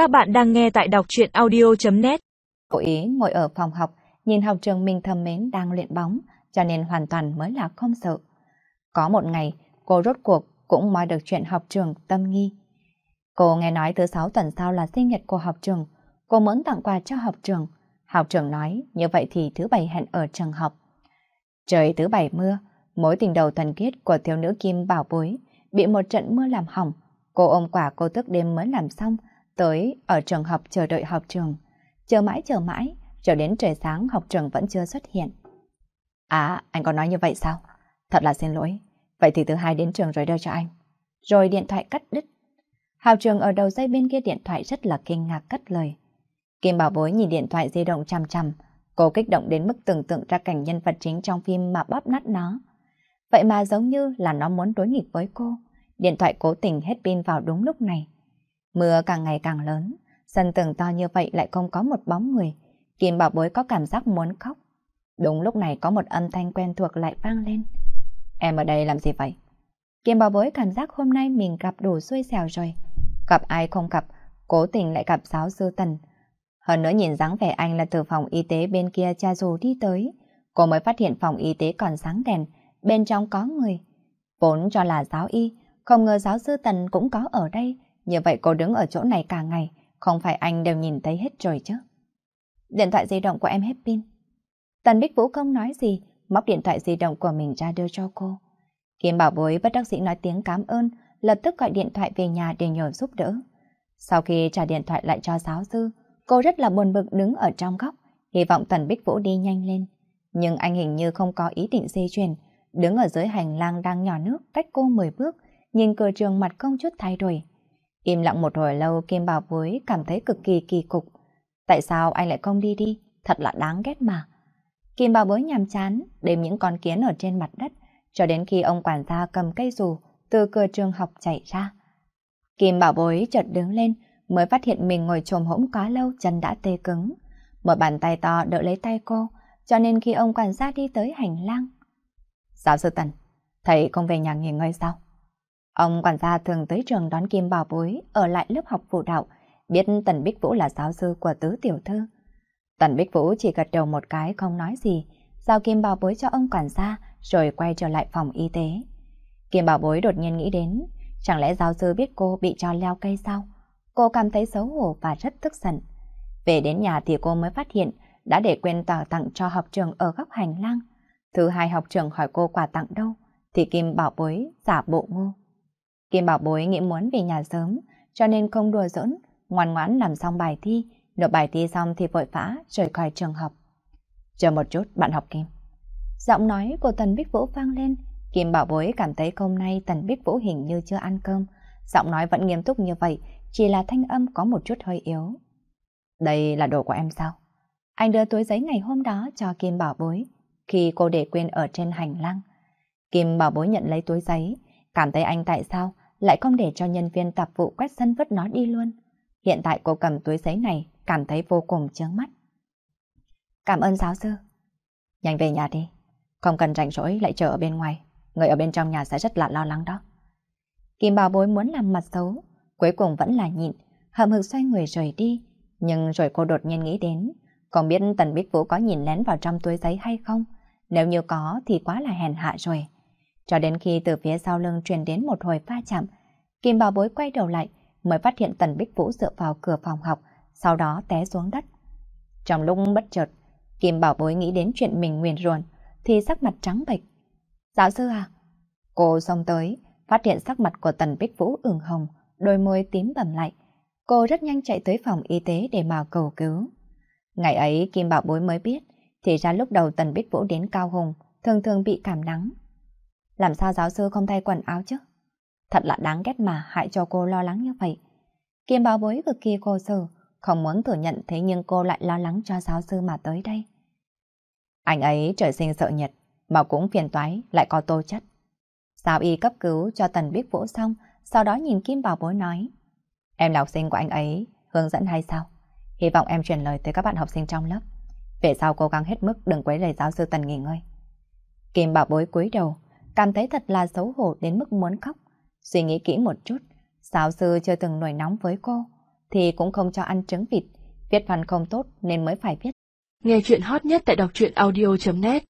Các bạn đang nghe tại đọc truyện audio.net cô ý ngồi ở phòng học, nhìn học trường mình thầm mến đang luyện bóng, cho nên hoàn toàn mới là không sợ. Có một ngày, cô rốt cuộc cũng moi được chuyện học trường tâm nghi. Cô nghe nói thứ sáu tuần sau là sinh nhật của học trường, cô muốn tặng quà cho học trường. Học trường nói, như vậy thì thứ bảy hẹn ở trường học. Trời thứ bảy mưa, mối tình đầu thuần khiết của thiếu nữ Kim Bảo Bối bị một trận mưa làm hỏng. Cô ôm quả cô thức đêm mới làm xong, tới ở trường học chờ đợi học trường. Chờ mãi chờ mãi, chờ đến trời sáng học trường vẫn chưa xuất hiện. À, anh có nói như vậy sao? Thật là xin lỗi. Vậy thì thứ hai đến trường rồi đưa cho anh. Rồi điện thoại cắt đứt. Học trường ở đầu dây bên kia điện thoại rất là kinh ngạc cất lời. Kim Bảo Bối nhìn điện thoại di động chằm chằm, cô kích động đến mức tưởng tượng ra cảnh nhân vật chính trong phim mà bóp nát nó. Vậy mà giống như là nó muốn đối nghịch với cô. Điện thoại cố tình hết pin vào đúng lúc này. Mưa càng ngày càng lớn, sân tường to như vậy lại không có một bóng người. Kim Bảo Bối có cảm giác muốn khóc. Đúng lúc này có một âm thanh quen thuộc lại vang lên. Em ở đây làm gì vậy? Kim Bảo Bối cảm giác hôm nay mình gặp đủ xui xẻo rồi. Gặp ai không gặp, cố tình lại gặp giáo sư Tần. Hơn nữa nhìn dáng vẻ anh là từ phòng y tế bên kia cha dù đi tới. Cô mới phát hiện phòng y tế còn sáng đèn, bên trong có người. Vốn cho là giáo y, không ngờ giáo sư Tần cũng có ở đây. Như vậy cô đứng ở chỗ này cả ngày, không phải anh đều nhìn thấy hết rồi chứ. Điện thoại di động của em hết pin. Tần Bích Vũ không nói gì, móc điện thoại di động của mình ra đưa cho cô. Kim Bảo Bối bất đắc dĩ nói tiếng cảm ơn, lập tức gọi điện thoại về nhà để nhờ giúp đỡ. Sau khi trả điện thoại lại cho giáo sư, cô rất là buồn bực đứng ở trong góc, hy vọng Tần Bích Vũ đi nhanh lên. Nhưng anh hình như không có ý định di chuyển, đứng ở dưới hành lang đang nhỏ nước cách cô 10 bước, nhìn cửa trường mặt không chút thay đổi. Im lặng một hồi lâu Kim Bảo Bối cảm thấy cực kỳ kỳ cục. Tại sao anh lại không đi đi? Thật là đáng ghét mà. Kim Bảo Bối nhàm chán, đếm những con kiến ở trên mặt đất, cho đến khi ông quản gia cầm cây dù từ cửa trường học chạy ra. Kim Bảo Bối chợt đứng lên, mới phát hiện mình ngồi trồm hỗn quá lâu chân đã tê cứng. Một bàn tay to đỡ lấy tay cô, cho nên khi ông quản gia đi tới hành lang. Giáo sư Tần, thầy không về nhà nghỉ ngơi sao? Ông quản gia thường tới trường đón Kim Bảo Bối ở lại lớp học phụ đạo, biết Tần Bích Vũ là giáo sư của tứ tiểu thư. Tần Bích Vũ chỉ gật đầu một cái không nói gì, giao Kim Bảo Bối cho ông quản gia rồi quay trở lại phòng y tế. Kim Bảo Bối đột nhiên nghĩ đến, chẳng lẽ giáo sư biết cô bị cho leo cây sao? Cô cảm thấy xấu hổ và rất tức giận. Về đến nhà thì cô mới phát hiện đã để quên tỏ tặng cho học trường ở góc hành lang. Thứ hai học trường hỏi cô quà tặng đâu, thì Kim Bảo Bối giả bộ ngu. Kim Bảo Bối nghĩ muốn về nhà sớm, cho nên không đùa giỡn, ngoan ngoãn làm xong bài thi, nộp bài thi xong thì vội vã rời khỏi trường học. Chờ một chút, bạn học Kim. Giọng nói của Tần Bích Vũ vang lên, Kim Bảo Bối cảm thấy hôm nay Tần Bích Vũ hình như chưa ăn cơm, giọng nói vẫn nghiêm túc như vậy, chỉ là thanh âm có một chút hơi yếu. Đây là đồ của em sao? Anh đưa túi giấy ngày hôm đó cho Kim Bảo Bối, khi cô để quên ở trên hành lang. Kim Bảo Bối nhận lấy túi giấy, cảm thấy anh tại sao lại không để cho nhân viên tạp vụ quét sân vứt nó đi luôn. Hiện tại cô cầm túi giấy này, cảm thấy vô cùng chướng mắt. Cảm ơn giáo sư. Nhanh về nhà đi, không cần rảnh rỗi lại chờ ở bên ngoài, người ở bên trong nhà sẽ rất là lo lắng đó. Kim Bảo Bối muốn làm mặt xấu, cuối cùng vẫn là nhịn, hậm hực xoay người rời đi. Nhưng rồi cô đột nhiên nghĩ đến, không biết Tần Bích Vũ có nhìn lén vào trong túi giấy hay không? Nếu như có thì quá là hèn hạ rồi. Cho đến khi từ phía sau lưng truyền đến một hồi pha chạm, Kim Bảo Bối quay đầu lại mới phát hiện Tần Bích Vũ dựa vào cửa phòng học, sau đó té xuống đất. Trong lúc bất chợt, Kim Bảo Bối nghĩ đến chuyện mình nguyền ruồn, thì sắc mặt trắng bệch. Giáo sư à? Cô xông tới, phát hiện sắc mặt của Tần Bích Vũ ửng hồng, đôi môi tím bầm lại. Cô rất nhanh chạy tới phòng y tế để mà cầu cứu. Ngày ấy Kim Bảo Bối mới biết, thì ra lúc đầu Tần Bích Vũ đến Cao Hùng, thường thường bị cảm nắng. Làm sao giáo sư không thay quần áo chứ? Thật là đáng ghét mà hại cho cô lo lắng như vậy. Kim Bảo Bối cực kỳ cô sở, không muốn thừa nhận thế nhưng cô lại lo lắng cho giáo sư mà tới đây. Anh ấy trời sinh sợ nhiệt, mà cũng phiền toái, lại có tô chất. Sao y cấp cứu cho Tần Bích Vũ xong, sau đó nhìn Kim Bảo Bối nói. Em là học sinh của anh ấy, hướng dẫn hay sao? Hy vọng em truyền lời tới các bạn học sinh trong lớp. Về sau cố gắng hết mức đừng quấy lời giáo sư Tần nghỉ ngơi. Kim Bảo Bối cúi đầu, cảm thấy thật là xấu hổ đến mức muốn khóc. Suy nghĩ kỹ một chút, giáo sư chưa từng nổi nóng với cô. thì cũng không cho ăn trứng vịt. Viết văn không tốt nên mới phải viết. Nghe chuyện hot nhất tại đọc truyện audio.net